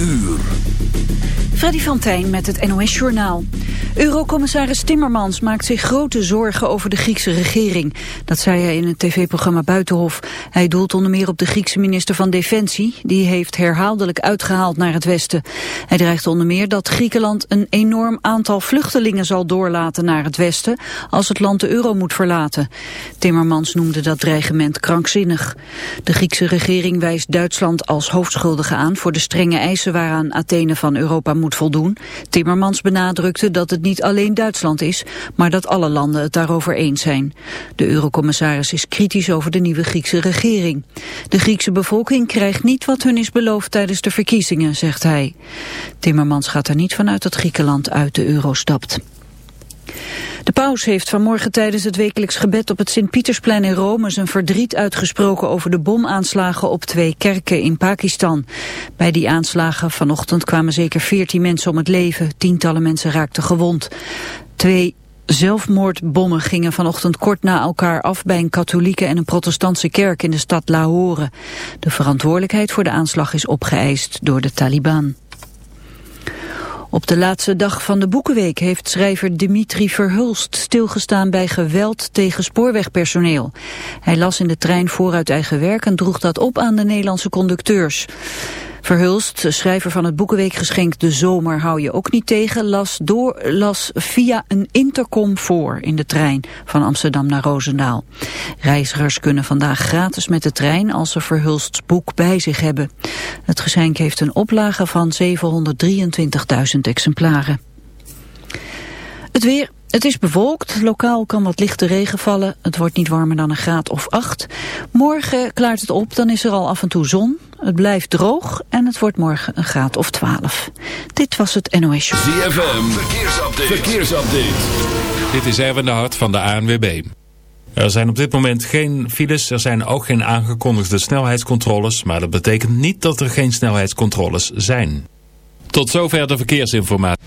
uur. Freddy van met het NOS-journaal. Eurocommissaris Timmermans maakt zich grote zorgen over de Griekse regering. Dat zei hij in het tv-programma Buitenhof. Hij doelt onder meer op de Griekse minister van Defensie. Die heeft herhaaldelijk uitgehaald naar het westen. Hij dreigt onder meer dat Griekenland een enorm aantal vluchtelingen zal doorlaten naar het westen... als het land de euro moet verlaten. Timmermans noemde dat dreigement krankzinnig. De Griekse regering wijst Duitsland als hoofdschuldige aan... voor de strenge eisen waaraan Athene van Europa moet voldoen. Timmermans benadrukte dat het niet alleen Duitsland is, maar dat alle landen het daarover eens zijn. De eurocommissaris is kritisch over de nieuwe Griekse regering. De Griekse bevolking krijgt niet wat hun is beloofd tijdens de verkiezingen, zegt hij. Timmermans gaat er niet vanuit dat Griekenland uit de euro stapt. De paus heeft vanmorgen tijdens het wekelijks gebed op het Sint-Pietersplein in Rome zijn verdriet uitgesproken over de bomaanslagen op twee kerken in Pakistan. Bij die aanslagen vanochtend kwamen zeker veertien mensen om het leven, tientallen mensen raakten gewond. Twee Zelfmoordbommen gingen vanochtend kort na elkaar af bij een katholieke en een protestantse kerk in de stad Lahore. De verantwoordelijkheid voor de aanslag is opgeëist door de Taliban. Op de laatste dag van de Boekenweek heeft schrijver Dimitri Verhulst stilgestaan bij geweld tegen spoorwegpersoneel. Hij las in de trein vooruit eigen werk en droeg dat op aan de Nederlandse conducteurs. Verhulst, schrijver van het boekenweekgeschenk De Zomer hou je ook niet tegen, las, door, las via een intercom voor in de trein van Amsterdam naar Roosendaal. Reizigers kunnen vandaag gratis met de trein als ze Verhulsts boek bij zich hebben. Het geschenk heeft een oplage van 723.000 exemplaren. Het weer, het is bewolkt, lokaal kan wat lichte regen vallen. Het wordt niet warmer dan een graad of acht. Morgen klaart het op, dan is er al af en toe zon. Het blijft droog en het wordt morgen een graad of 12. Dit was het NOS Show. ZFM, verkeersupdate. verkeersupdate. Dit is Erwin de Hart van de ANWB. Er zijn op dit moment geen files, er zijn ook geen aangekondigde snelheidscontroles... maar dat betekent niet dat er geen snelheidscontroles zijn. Tot zover de verkeersinformatie.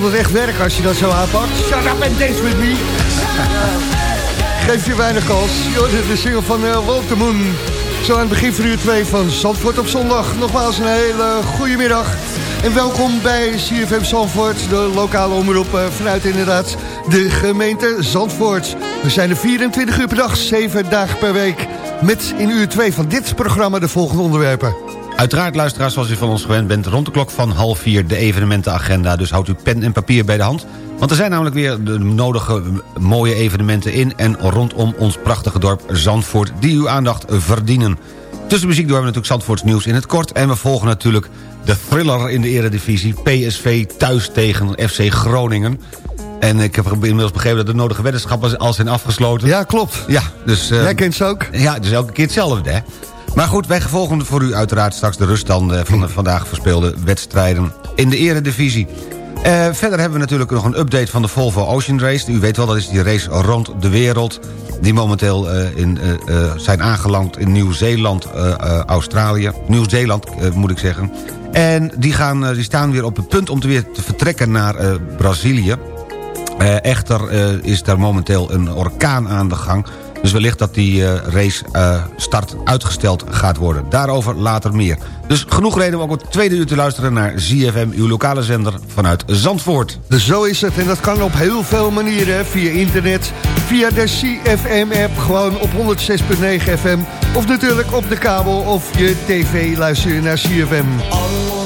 Zal het echt werken als je dat zo aanpakt? Shut up and dance with me. Geef je weinig kans. Is de single van uh, Moon. Zo aan het begin van uur 2 van Zandvoort op zondag. Nogmaals een hele goede middag. En welkom bij CFM Zandvoort, de lokale omroep eh, vanuit inderdaad de gemeente Zandvoort. We zijn er 24 uur per dag, 7 dagen per week. Met in uur 2 van dit programma de volgende onderwerpen. Uiteraard, luisteraars, zoals u van ons gewend bent... rond de klok van half vier de evenementenagenda. Dus houdt u pen en papier bij de hand. Want er zijn namelijk weer de nodige mooie evenementen in... en rondom ons prachtige dorp Zandvoort... die uw aandacht verdienen. Tussen muziek door hebben we natuurlijk Zandvoorts nieuws in het kort... en we volgen natuurlijk de thriller in de eredivisie... PSV thuis tegen FC Groningen... En ik heb inmiddels begrepen dat de nodige weddenschappen al zijn afgesloten. Ja, klopt. Ja, dus... eh, Jij kent ze ook? ja, dus elke keer hetzelfde, hè? Maar goed, wij volgen voor u uiteraard straks de ruststanden... van de vandaag verspeelde wedstrijden in de eredivisie. Eh, verder hebben we natuurlijk nog een update van de Volvo Ocean Race. U weet wel, dat is die race rond de wereld... die momenteel eh, in, eh, zijn aangeland in Nieuw-Zeeland, Australië. Nieuw-Zeeland, moet ik zeggen. En die, gaan, die staan weer op het punt om te weer te vertrekken naar Brazilië. Echter is daar momenteel een orkaan aan de gang. Dus wellicht dat die eh, race eh, start uitgesteld gaat worden. Daarover later meer. Dus genoeg reden om ook het tweede uur te luisteren naar ZFM, uw lokale zender vanuit Zandvoort. Zo is het en dat kan op heel veel manieren. Via internet, via de CFM-app, gewoon op 106.9 FM. Of natuurlijk op de kabel of je tv luister je naar CFM.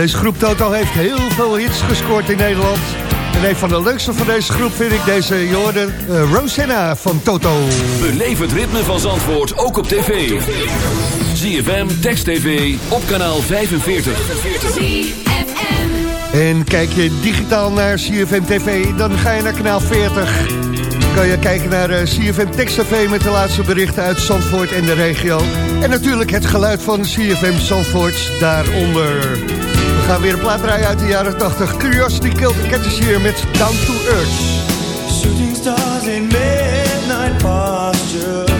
Deze groep Toto heeft heel veel hits gescoord in Nederland. En een van de leukste van deze groep vind ik deze Jordan uh, Rosanna van Toto. Beleef het ritme van Zandvoort ook op tv. ZFM, Text TV, op kanaal 45. En kijk je digitaal naar CFM TV, dan ga je naar kanaal 40. Dan kan je kijken naar uh, CFM Text TV met de laatste berichten uit Zandvoort en de regio. En natuurlijk het geluid van CFM Zandvoort daaronder. Gaan weer een plaat draaien uit de jaren 80. Curiosity Killed the Cat is hier met Down to Earth. Shooting stars in midnight postures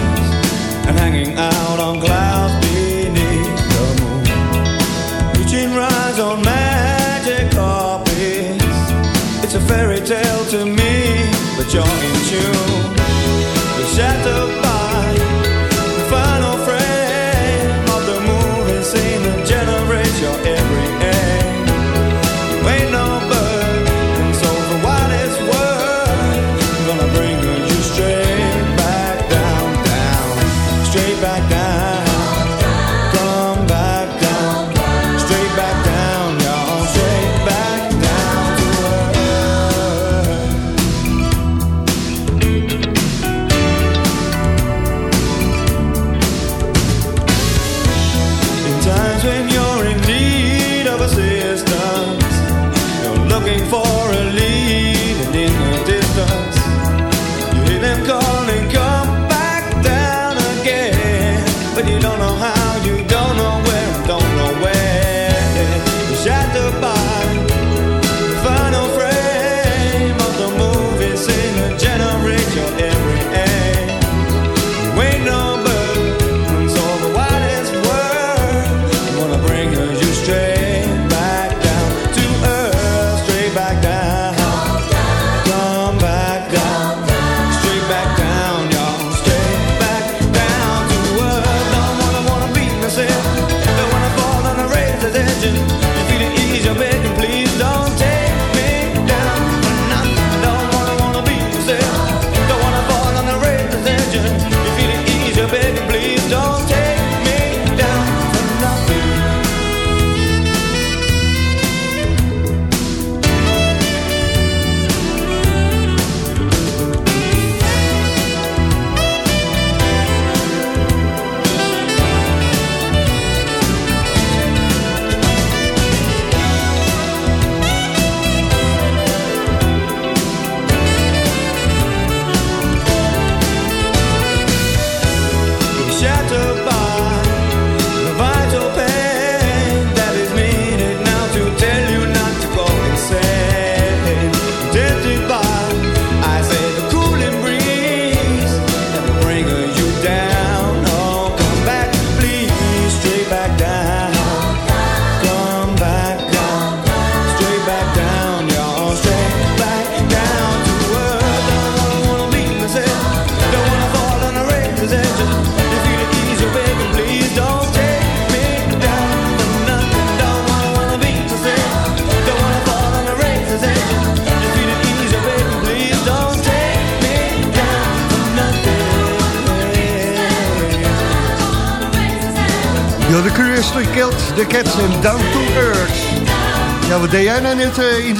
And hanging out on clouds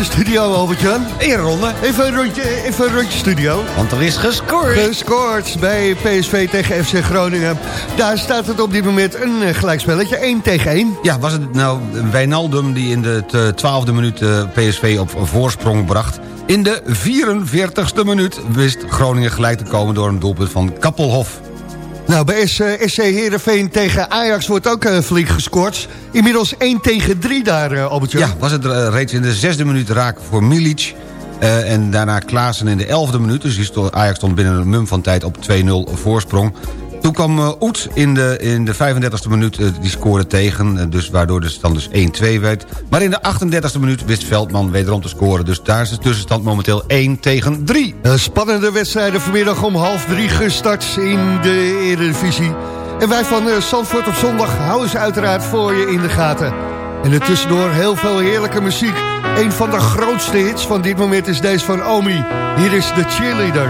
de studio, Albert-Jan? Eén ronde. Even een rondje, even een rondje studio. Want er is gescoord. Gescoord bij PSV tegen FC Groningen. Daar staat het op dit moment een eh, gelijkspelletje, 1 tegen 1. Ja, was het nou Wijnaldum die in de t- twaalfde minuut eh, PSV op voorsprong bracht? In de 44ste minuut wist Groningen gelijk te komen door een doelpunt van Kappelhof. Nou, bij SC, SC Heerenveen tegen Ajax wordt ook eh, flink gescoord. Inmiddels 1 tegen 3 daar, eh, Albert-Jan. Ja, was het eh, reeds in de zesde minuut raak voor Milic. eh, en daarna Klaassen in de elfde minuut. Dus Ajax stond binnen een mum van tijd op 2-0 voorsprong. Toen kwam eh, Oet in de, in de 35e minuut, eh, die scoorde tegen. eh, dus waardoor de stand dus 1-2 werd. Maar in de 38e minuut wist Veldman wederom te scoren. Dus daar is de tussenstand momenteel 1 tegen 3. Eh, Spannende wedstrijden vanmiddag om half drie gestart in de Eredivisie. En wij van Zandvoort op zondag houden ze uiteraard voor je in de gaten. En er tussendoor heel veel heerlijke muziek. Een van de grootste hits van dit moment is deze van Omi. Hier is de cheerleader.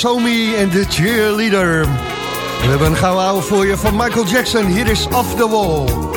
En dat was Omi en de cheerleader. We hebben een gouden voor je van Michael Jackson. Hier is Off the Wall.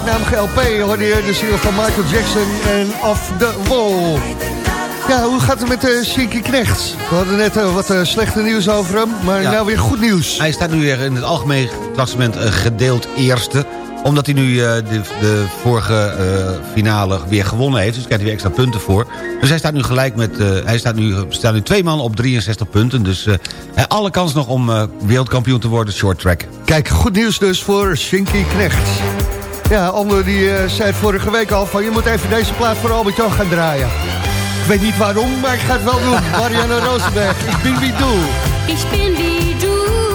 Gelijknamige LP... hoorde je de single van Michael Jackson en Off the Wall. Ja, hoe gaat het met de Shinky Knecht? We hadden net eh, wat eh, slechte nieuws over hem, maar Ja. nou weer goed nieuws. Hij staat nu weer in het algemeen klassement eh, gedeeld eerste omdat hij nu eh, de, de vorige eh, finale weer gewonnen heeft. Dus krijgt hij weer extra punten voor. Dus hij staat nu gelijk met... eh, hij staat nu, staat nu twee man op 63 punten. Dus eh, alle kans nog om eh, wereldkampioen te worden short track. Kijk, goed nieuws dus voor Shinky Knecht. Ja, Ander die eh, zei vorige week al van... je moet even deze plaat voor Albert-Jan gaan draaien. Ik weet niet waarom, maar ik ga het wel doen. Marianne Rosenberg, ik ben wie doe. Ich bin wie du.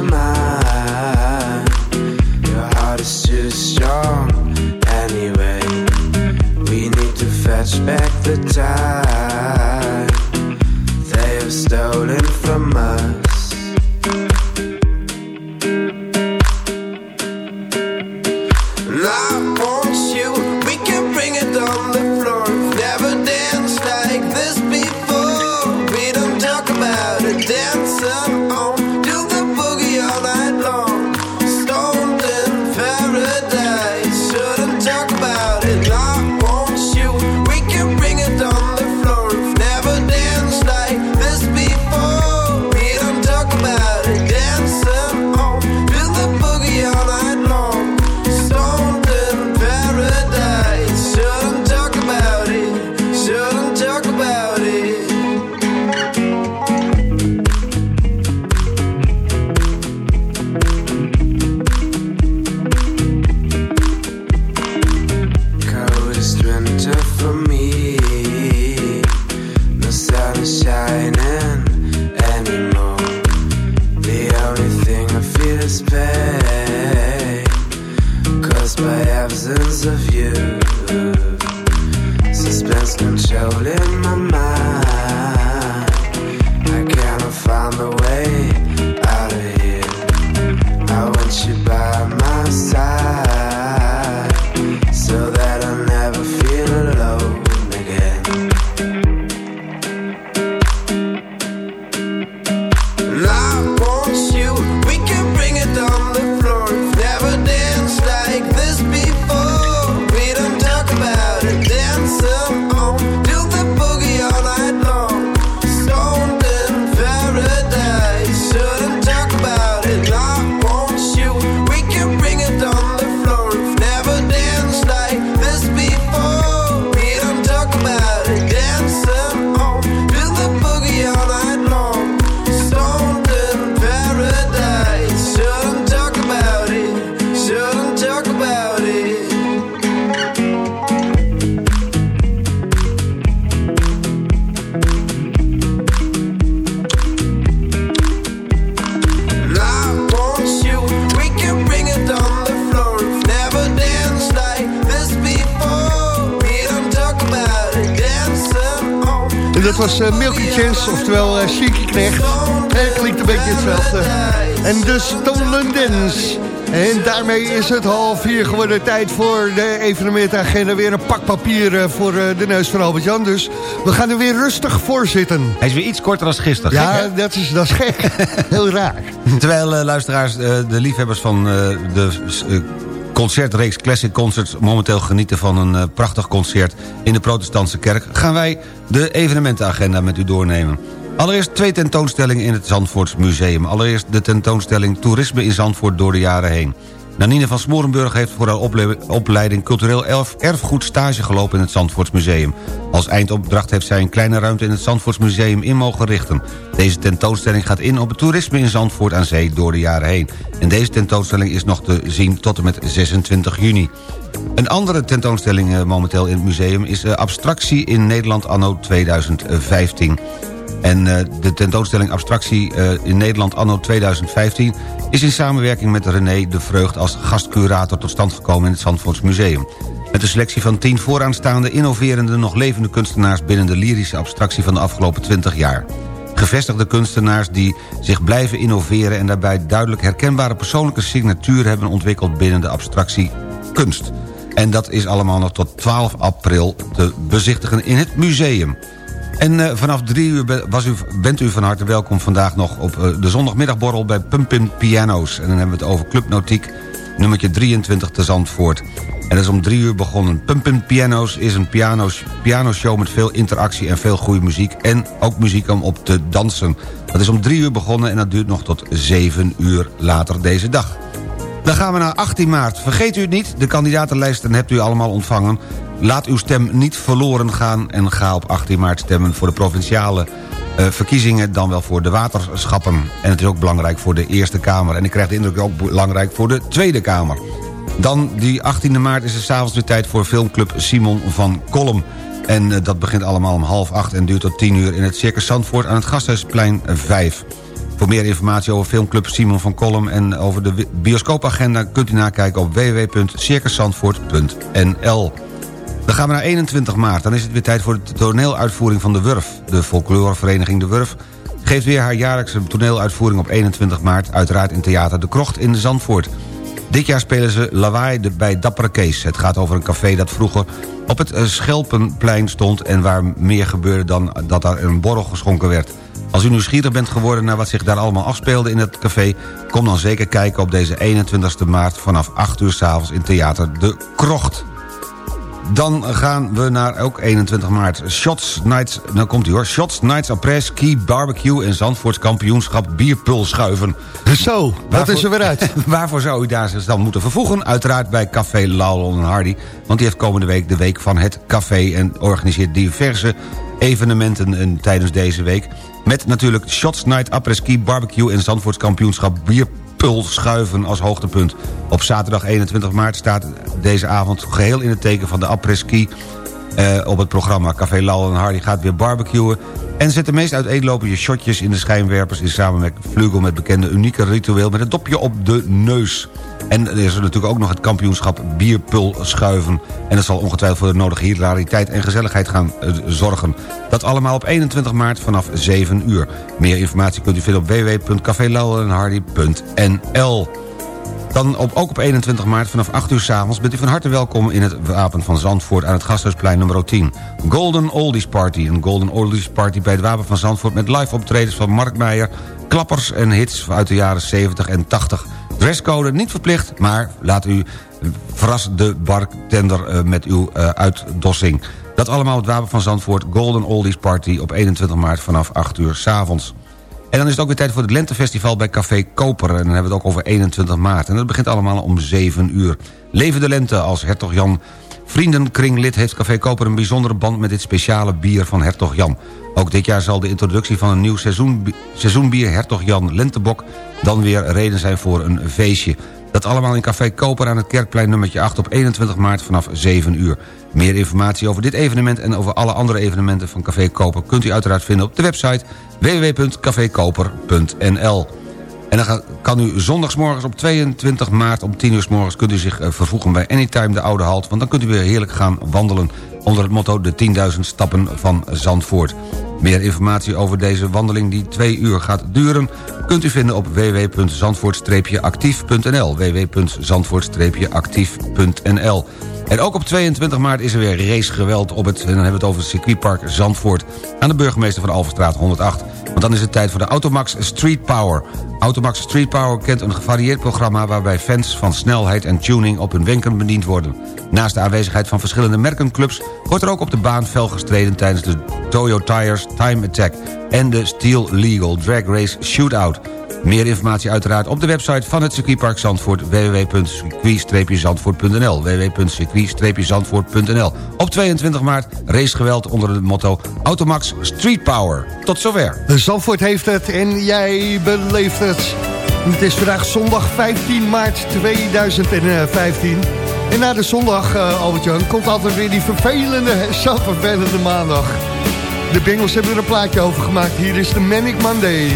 Mind. Eh, oftewel uh, Shinky Knecht. Het klinkt een beetje hetzelfde. En de Stolen Dance. En daarmee is het half vier geworden tijd voor de evenementagenda. Weer een pak papier eh, voor eh, de neus van Albert-Jan. Dus we gaan er weer rustig voor zitten. Hij is weer iets korter dan gisteren. Ja, Gek, dat is, dat is gek. Heel raar. Terwijl eh, luisteraars, eh, de liefhebbers van eh, de eh, concertreeks Classic Concerts... momenteel genieten van een eh, prachtig concert in de protestantse kerk... gaan wij de evenementenagenda met u doornemen. Allereerst twee tentoonstellingen in het Zandvoorts Museum. Allereerst de tentoonstelling Toerisme in Zandvoort door de jaren heen. Nanine van Smorenburg heeft voor haar ople- opleiding cultureel erf- erfgoed stage gelopen in het Zandvoorts Museum. Als eindopdracht heeft zij een kleine ruimte in het Zandvoorts Museum in mogen richten. Deze tentoonstelling gaat in op het toerisme in Zandvoort aan zee door de jaren heen. En deze tentoonstelling is nog te zien tot en met 26 juni. Een andere tentoonstelling eh, momenteel in het museum is eh, Abstractie in Nederland anno 2015. En eh, de tentoonstelling Abstractie eh, in Nederland anno 2015... is in samenwerking met René de Vreugd als gastcurator tot stand gekomen in het Zandvoorts Museum. Met een selectie van tien vooraanstaande, innoverende, nog levende kunstenaars... binnen de lyrische abstractie van de afgelopen 20 jaar. Gevestigde kunstenaars die zich blijven innoveren... en daarbij duidelijk herkenbare persoonlijke signatuur hebben ontwikkeld binnen de abstractie kunst. En dat is allemaal nog tot 12 april te bezichtigen in het museum. En eh, vanaf drie uur was u, bent u van harte welkom vandaag nog op eh, de zondagmiddagborrel bij Pumpin Piano's. En dan hebben we het over Club Notiek, nummertje 23 te Zandvoort. En dat is om drie uur begonnen. Pumpin Piano's is een piano's, pianoshow met veel interactie en veel goede muziek. En ook muziek om op te dansen. Dat is om drie uur begonnen en dat duurt nog tot zeven uur later deze dag. Dan gaan we naar 18 maart. Vergeet u het niet, de kandidatenlijsten hebt u allemaal ontvangen. Laat uw stem niet verloren gaan en ga op 18 maart stemmen... voor de provinciale eh, verkiezingen, dan wel voor de waterschappen. En het is ook belangrijk voor de Eerste Kamer. En ik krijg de indruk ook belangrijk voor de Tweede Kamer. Dan die 18e maart is het s'avonds weer tijd voor filmclub Simon van Kolm. En eh, dat begint allemaal om half acht en duurt tot 10 uur... in het Circus Zandvoort aan het Gasthuisplein 5. Voor meer informatie over filmclub Simon van Kolm... en over de bioscoopagenda kunt u nakijken op www.circuszandvoort.nl. Dan gaan we naar 21 maart. Dan is het weer tijd voor de toneeluitvoering van De Wurf. De folklorevereniging De Wurf geeft weer haar jaarlijkse toneeluitvoering op 21 maart... uiteraard in Theater De Krocht in Zandvoort. Dit jaar spelen ze Lawaai bij Dappere Kees. Het gaat over een café dat vroeger op het eh, Schelpenplein stond... en waar meer gebeurde dan dat er een borrel geschonken werd. Als u nieuwsgierig bent geworden naar wat zich daar allemaal afspeelde in het café... kom dan zeker kijken op deze 21 maart vanaf 8 uur s'avonds in Theater De Krocht. Dan gaan we naar ook 21 maart. Shots Nights, nou komt u hoor. Shots Nights Après Ski Barbecue en Zandvoorts kampioenschap bierpul schuiven. Zo, dat is er weer uit. Waarvoor zou u daar zich dan moeten vervoegen? Uiteraard bij Café Laulon en Hardy. Want die heeft komende week de week van het café... en organiseert diverse evenementen eh, tijdens deze week. Met natuurlijk Shots Night Après Ski Barbecue en Zandvoorts kampioenschap bierpul schuiven als hoogtepunt. Op zaterdag 21 maart staat deze avond geheel in het teken van de après ski eh, op het programma. Café Lal en Hardy gaat weer barbecuen... en zet de meest uiteenlopende shotjes in de schijnwerpers... in samen met Vlugel met bekende unieke ritueel... met een dopje op de neus. En er is natuurlijk ook nog het kampioenschap bierpul schuiven. En dat zal ongetwijfeld voor de nodige hilariteit en gezelligheid gaan eh, zorgen. Dat allemaal op 21 maart vanaf 7 uur. Meer informatie kunt u vinden op www.cafélouwenhardy.nl dan op, ook op 21 maart vanaf 8 uur s'avonds... bent u van harte welkom in het Wapen van Zandvoort... aan het Gasthuisplein nummer 10. Golden Oldies Party. Een Golden Oldies Party bij het Wapen van Zandvoort... met live optredens van Mark Meijer, klappers en hits uit de jaren 70 en 80. Dresscode niet verplicht, maar laat u verras de bartender eh, met uw eh, uitdossing. Dat allemaal het Wapen van Zandvoort Golden Oldies Party... op 21 maart vanaf 8 uur s'avonds. En dan is het ook weer tijd voor het Lentefestival bij Café Koper. En dan hebben we het ook over 21 maart. En dat begint allemaal om 7 uur. Leven de lente als Hertog Jan Vriendenkringlid heeft Café Koper een bijzondere band met dit speciale bier van Hertog Jan. Ook dit jaar zal de introductie van een nieuw seizoen, seizoenbier Hertog Jan Lentebok dan weer reden zijn voor een feestje. Dat allemaal in Café Koper aan het Kerkplein nummertje 8 op 21 maart vanaf 7 uur. Meer informatie over dit evenement en over alle andere evenementen van Café Koper... kunt u uiteraard vinden op de website www.cafekoper.nl. En dan kan u zondagsmorgens op 22 maart om 10 uur s morgens... kunt u zich eh, vervoegen bij Anytime de Oude Halt... want dan kunt u weer heerlijk gaan wandelen... onder het motto de 10.000 stappen van Zandvoort. Meer informatie over deze wandeling die twee uur gaat duren... kunt u vinden op www.zandvoort-actief.nl www.zandvoort-actief.nl en ook op 22 maart is er weer racegeweld op het... en dan hebben we het over het circuitpark Zandvoort... aan de burgemeester van Alverstraat 108. Want dan is het tijd voor de Automax Street Power. Automax Street Power kent een gevarieerd programma... waarbij fans van snelheid en tuning op hun wenken bediend worden. Naast de aanwezigheid van verschillende merkenclubs... wordt er ook op de baan fel gestreden tijdens de Toyo Tires Time Attack... en de Steel Legal Drag Race Shootout... Meer informatie uiteraard op de website van het circuitpark Zandvoort... www.circuit-zandvoort.nl www.circuit-zandvoort.nl Op 22 maart racegeweld onder het motto Automax Street Power. Tot zover. Zandvoort heeft het en jij beleeft het. Het is vandaag zondag 15 maart 2015. En na de zondag, eh Albert-Jan, komt altijd weer die vervelende, zo maandag. De Bengals hebben er een plaatje over gemaakt. Hier is de Manic Monday.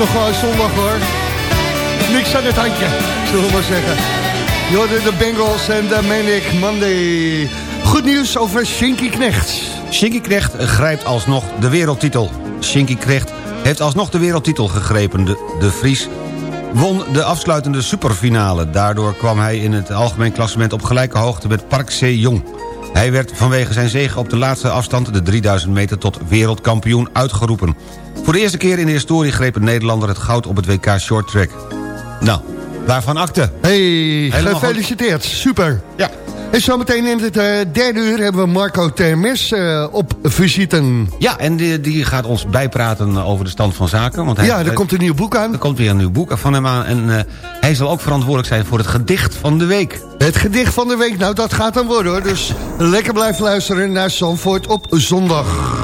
Nog wel zondag hoor. Niks aan het handje, zullen we maar zeggen. Jorden de Bengals en de Manic Monday. Goed nieuws over Shinky Knecht. Shinky Knecht grijpt alsnog de wereldtitel. Shinky Knecht heeft alsnog de wereldtitel gegrepen. De, de Fries won de afsluitende superfinale. Daardoor kwam hij in het algemeen klassement op gelijke hoogte met Park Se-jong. Hij werd vanwege zijn zege op de laatste afstand, de 3000 meter, tot wereldkampioen uitgeroepen. Voor de eerste keer in de historie greep een Nederlander het goud op het WK Short Track. Nou, waarvan akte. Hey, Helemaal gefeliciteerd. Super. Ja. En zometeen in het eh, derde uur hebben we Marco Termes eh, op visite. Ja, en die, die gaat ons bijpraten over de stand van zaken. Want hij, Ja, er komt een nieuw boek aan. Er komt weer een nieuw boek van hem aan. En eh, hij zal ook verantwoordelijk zijn voor het gedicht van de week. Het gedicht van de week, nou dat gaat dan worden hoor. Dus lekker blijven luisteren naar Zandvoort op zondag.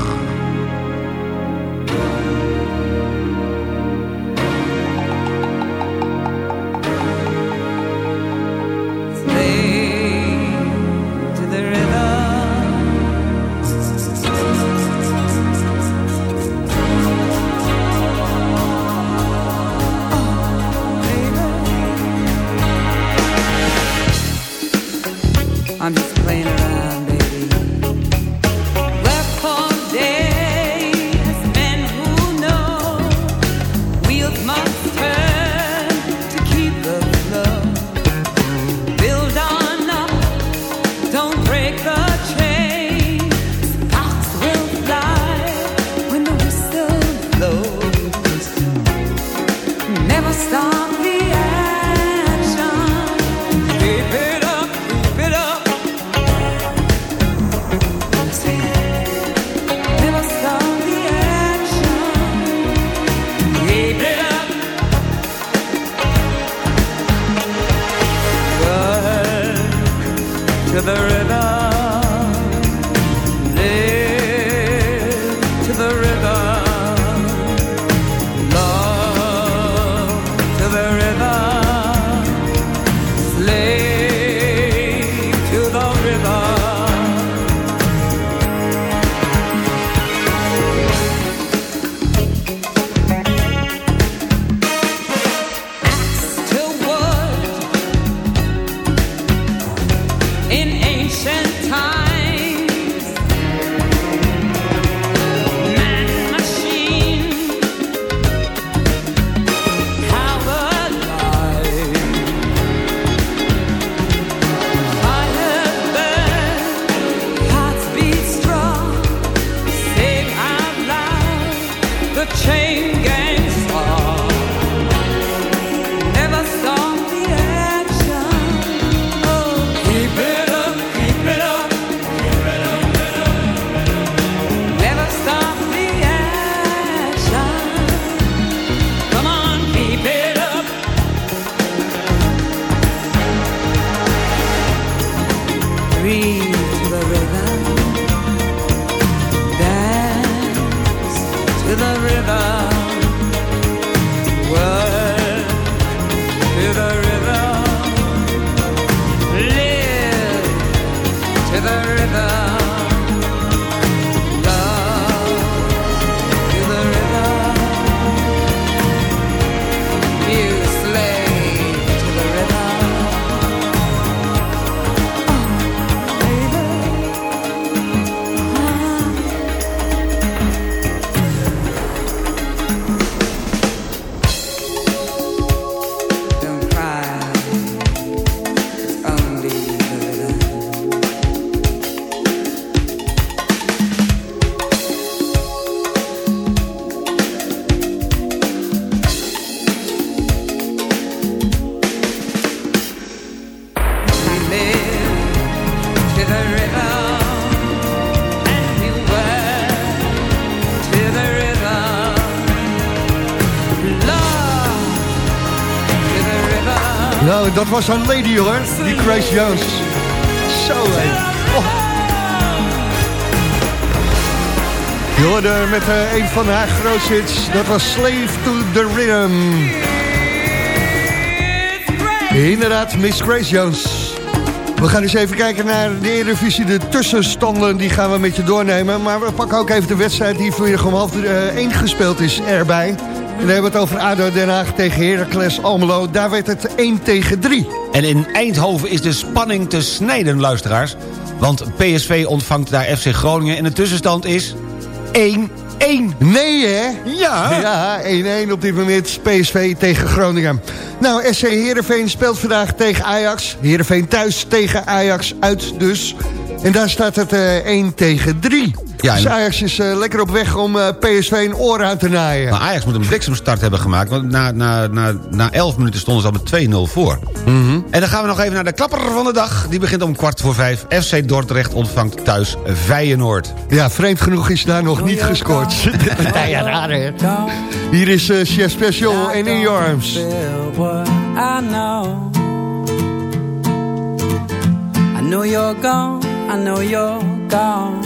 Dat was een lady hoor, die Grace Jones. Zo hé. Oh. Met eh, een van haar grootste hits, dat was Slave to the Rhythm. Inderdaad, Miss Grace Jones. We gaan eens even kijken naar de Eredivisie. De tussenstanden die gaan we met je doornemen. Maar we pakken ook even de wedstrijd die vanmiddag om half eh, één gespeeld is erbij. Dan hebben we het over ADO Den Haag tegen Heracles Almelo. Daar werd het 1 tegen 3. En in Eindhoven is de spanning te snijden, luisteraars. Want PSV ontvangt daar FC Groningen en de tussenstand is 1 1. Nee, hè? Ja. Ja, 1-1 op dit moment. PSV tegen Groningen. Nou, SC Heerenveen speelt vandaag tegen Ajax. Heerenveen thuis tegen Ajax uit dus. En daar staat het eh 1 tegen 3. Ja, Dus Ajax is eh, lekker op weg om eh, PSV een oor aan te naaien. Maar Ajax moet een bliksemstart hebben gemaakt. Want na, na, na, na 11 minuten stonden ze al met 2-0 voor. Mhm. En dan gaan we nog even naar de klapper van de dag. Die begint om kwart voor vijf. FC Dordrecht ontvangt thuis Feyenoord. Ja, vreemd genoeg is daar nog niet gescoord. nou ja, raar hè. Hier is eh Chef Special en In Your Arms. know. I know you're gone, I know you're gone.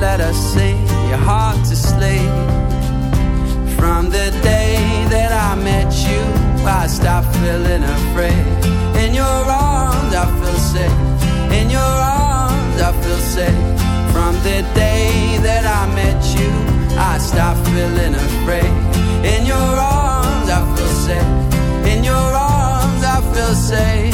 Let us sing your heart to sleep. From the day that I met you, I stopped feeling afraid. In your arms, I feel safe. In your arms, I feel safe. From the day that I met you, I stopped feeling afraid. In your arms, I feel safe. In your arms, I feel safe.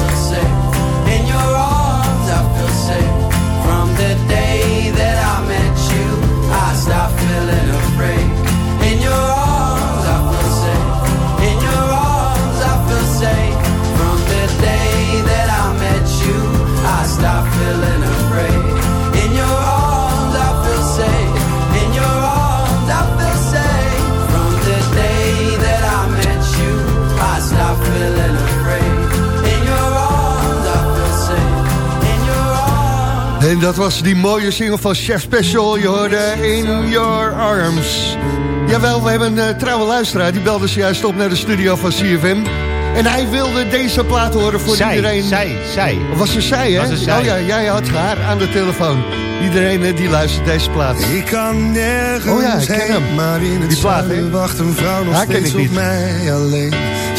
En dat was die mooie single van Chef Special. Je hoorde In Your Arms. Jawel, we hebben een eh, trouwe luisteraar. Die belde juist op naar de studio van CFM. En hij wilde deze plaat horen voor Zij, iedereen. zij, zij. Was het zij, hè? Zij? Oh ja, jij had haar aan de telefoon. Iedereen eh, die luistert deze plaat. Ik kan nergens Oh ja, ik ken heen, hem. maar in het Die plaat, wacht een vrouw nog Ja, ken steeds ik op niet. mij alleen.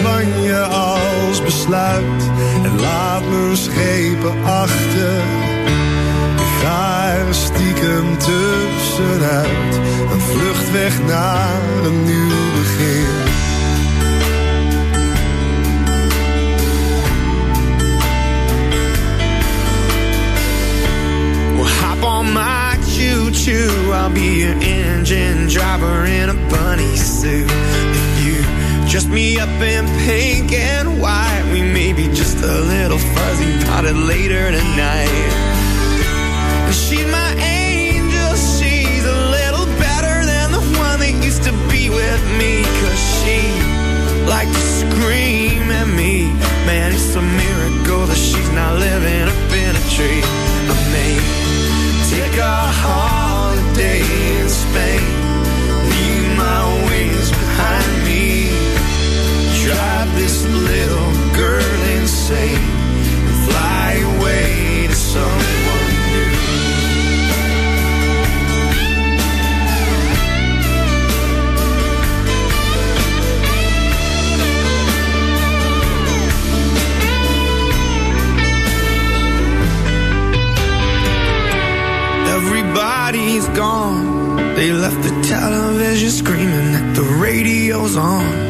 champagne als besluit. En laat me schepen achter. Ik ga er stiekem tussenuit. Een vlucht weg naar een nieuw begin. on my choo-choo I'll be your engine driver in a bunny suit Dress me up in pink and white, we may be just a little fuzzy potted later tonight. She's my angel, she's a little better than the one that used to be with me. Cause she liked to scream at me. Man, it's a miracle that she's not living up in a tree. I may take a holiday in Spain, this little girl insane, and fly away to someone new. Everybody's gone. They left the television screaming that the radio's on.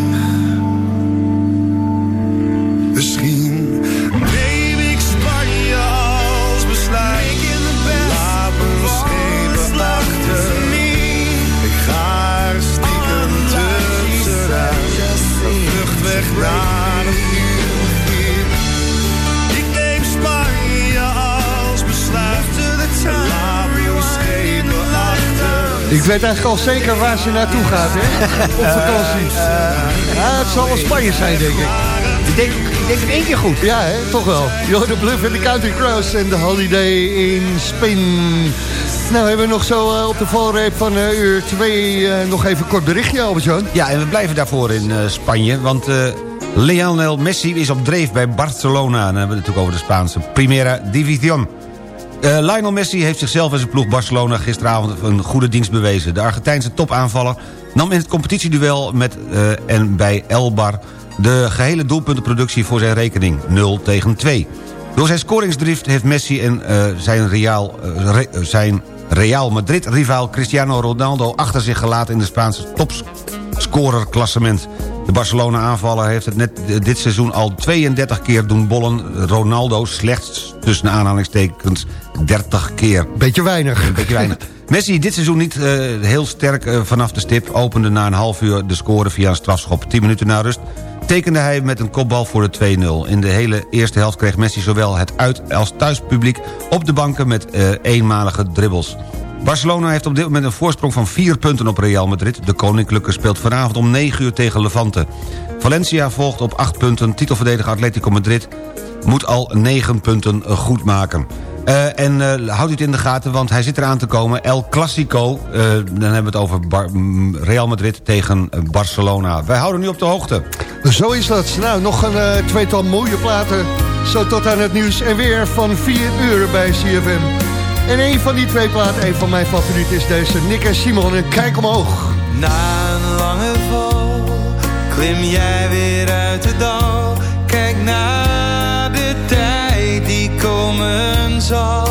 Ik weet eigenlijk al zeker waar ze naartoe gaat, hè? Op vakantie. Ja, het zal wel Spanje zijn, denk ik. Ik denk, ik denk het één keer goed. Ja, hè? toch wel. De Bluff en de Country Cross en de Holiday in Spain. Nou, hebben we nog zo eh, op de valreep van eh, uur 2 nog even kort berichtje, Albert-Jan. Ja, en we blijven daarvoor in eh, Spanje, want eh, Lionel Messi is op dreef bij Barcelona. En dan hebben we het natuurlijk over de Spaanse Primera División. Eh, Lionel Messi heeft zichzelf en zijn ploeg Barcelona gisteravond een goede dienst bewezen. De Argentijnse topaanvaller nam in het competitieduel met eh, en bij Elbar de gehele doelpuntenproductie voor zijn rekening, 0 tegen 2. Door zijn scoringsdrift heeft Messi en eh, zijn, Real, Re- zijn Real Madrid-rivaal Cristiano Ronaldo achter zich gelaten in de Spaanse topscorerklassement. De Barcelona-aanvaller heeft het net eh, dit seizoen al 32 keer doen bollen. Ronaldo slechts, tussen aanhalingstekens, 30 keer. Beetje weinig. Een beetje weinig. Messi dit seizoen niet eh, heel sterk eh, vanaf de stip. Opende na een half uur de score via een strafschop. 10 minuten na rust tekende hij met een kopbal voor de 2-0. In de hele eerste helft kreeg Messi zowel het uit- als thuispubliek... op de banken met eenmalige dribbles. Barcelona heeft op dit moment een voorsprong van 4 punten op Real Madrid. De Koninklijke speelt vanavond om 9 uur tegen Levante. Valencia volgt op 8 punten. Titelverdediger Atletico Madrid moet al 9 punten eh, goed maken. Eh, en eh, houdt u het in de gaten, want hij zit eraan te komen. El Clasico, dan hebben we het over Real Madrid tegen Barcelona. Wij houden nu op de hoogte. Zo is dat. Nou, nog een tweetal mooie platen. Zo tot aan het nieuws en weer van 4 uur bij CFM. En een van die twee platen, een van mijn favorieten, is deze Nick en Simon. En kijk omhoog. Na een lange val klim jij weer uit het dal. Kijk naar de tijd die komen zal.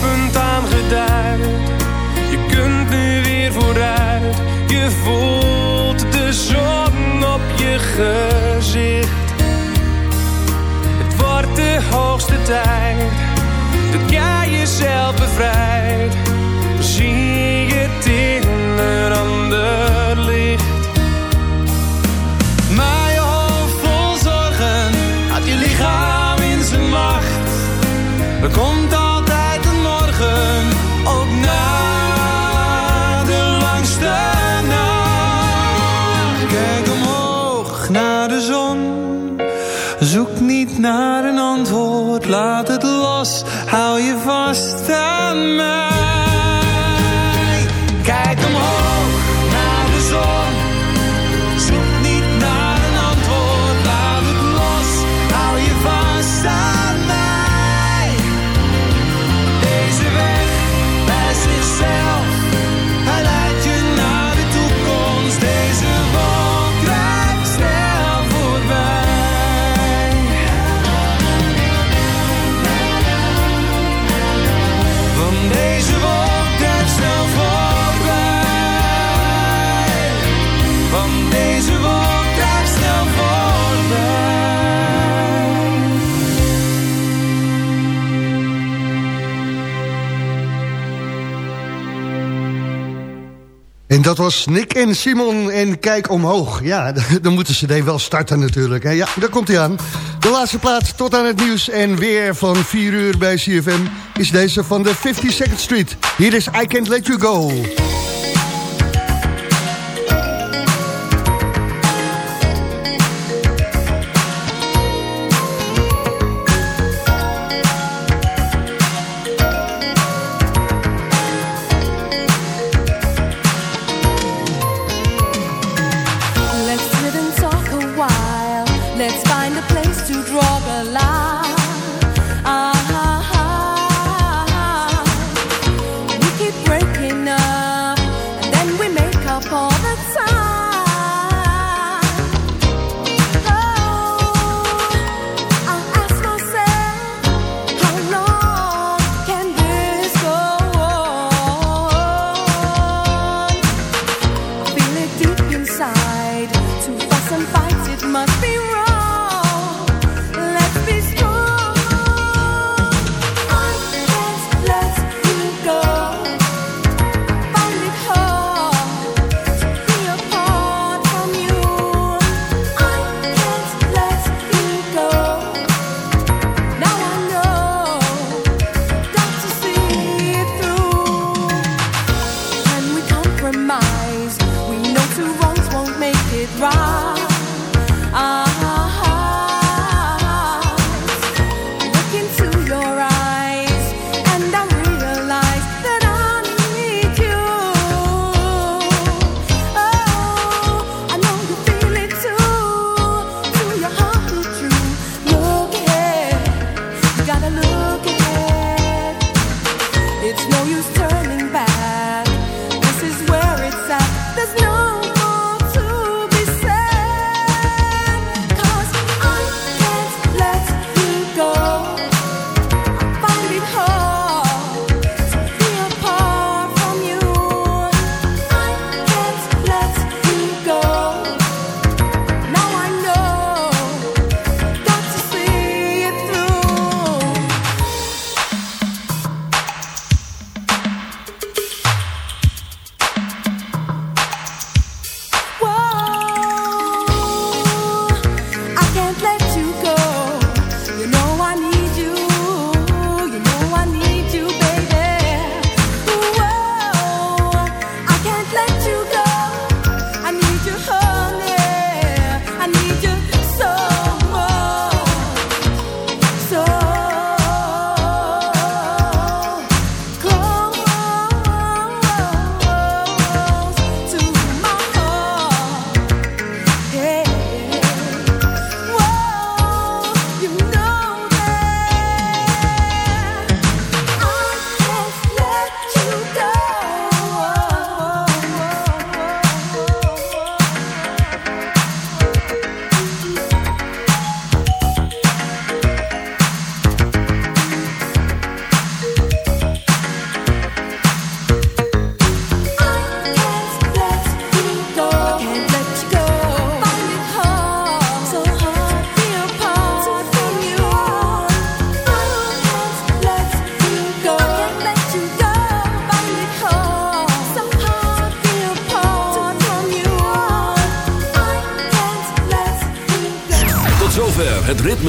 levend aangeduid. Je kunt nu weer vooruit, je voelt de zon op je gezicht. Het wordt de hoogste tijd dat jij jezelf bevrijdt. Zie het in een ander. Laat het los. Hou je vast aan mij. En dat was Nick en Simon en Kijk Omhoog. Ja, dan moeten ze deze wel starten natuurlijk. Ja, daar komt hij aan. De laatste plaats tot aan het nieuws en weer van 4 uur bij CFM... is deze van de 52nd Street. Hier is I Can't Let You Go.